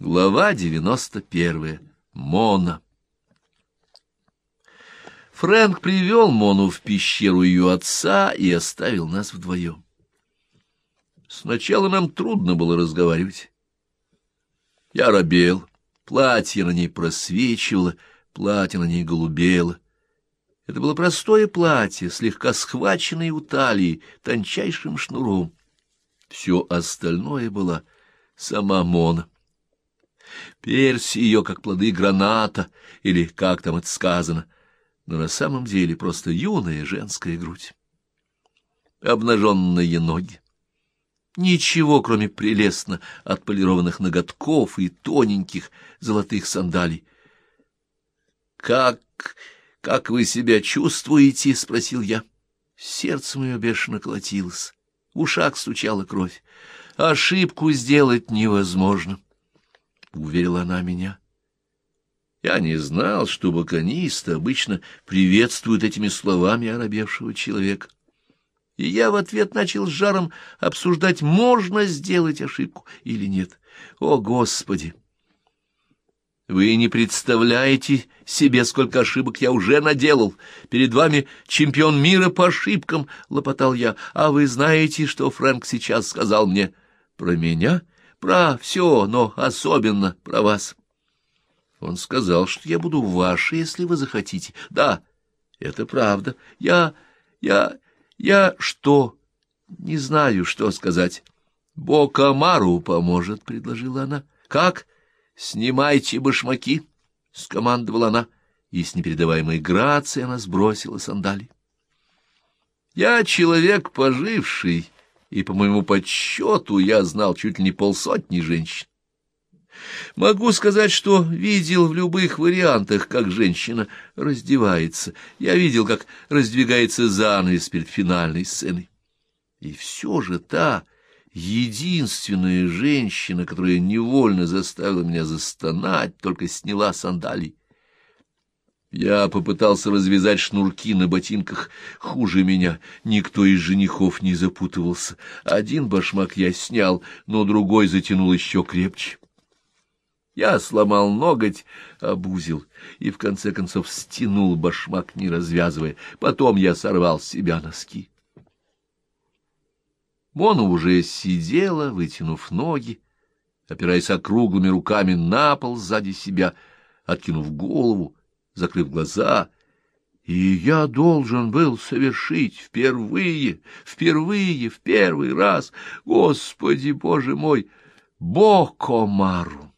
Глава девяносто первая. Мона. Фрэнк привел Мону в пещеру ее отца и оставил нас вдвоем. Сначала нам трудно было разговаривать. Я робел, платье на ней просвечивало, платье на ней голубело. Это было простое платье, слегка схваченное у талии тончайшим шнуром. Все остальное была сама Мона. Перси ее, как плоды граната, или как там это сказано, но на самом деле просто юная женская грудь. Обнаженные ноги. Ничего, кроме прелестно отполированных ноготков и тоненьких золотых сандалий. «Как... как вы себя чувствуете?» — спросил я. Сердце мое бешено колотилось, в ушах стучала кровь. Ошибку сделать невозможно. — уверила она меня. Я не знал, что баконисты обычно приветствуют этими словами оробевшего человека. И я в ответ начал с жаром обсуждать, можно сделать ошибку или нет. О, Господи! Вы не представляете себе, сколько ошибок я уже наделал. Перед вами чемпион мира по ошибкам, — лопотал я. А вы знаете, что Фрэнк сейчас сказал мне про меня? Про все, но особенно про вас. Он сказал, что я буду вашей, если вы захотите. Да, это правда. Я... я... я что? Не знаю, что сказать. Бокамару поможет, — предложила она. Как? Снимайте башмаки, — скомандовала она, и с непередаваемой грацией она сбросила сандали. Я человек поживший, и, по моему подсчету, я знал чуть ли не полсотни женщин. Могу сказать, что видел в любых вариантах, как женщина раздевается. Я видел, как раздвигается занавес перед финальной сценой. И все же та единственная женщина, которая невольно заставила меня застонать, только сняла сандалии. Я попытался развязать шнурки на ботинках. Хуже меня никто из женихов не запутывался. Один башмак я снял, но другой затянул еще крепче. Я сломал ноготь, обузил и в конце концов стянул башмак, не развязывая. Потом я сорвал с себя носки. Мона уже сидела, вытянув ноги, опираясь округлыми руками на пол сзади себя, откинув голову, закрыв глаза, и я должен был совершить впервые, впервые, в первый раз, Господи Боже мой, Бокомару!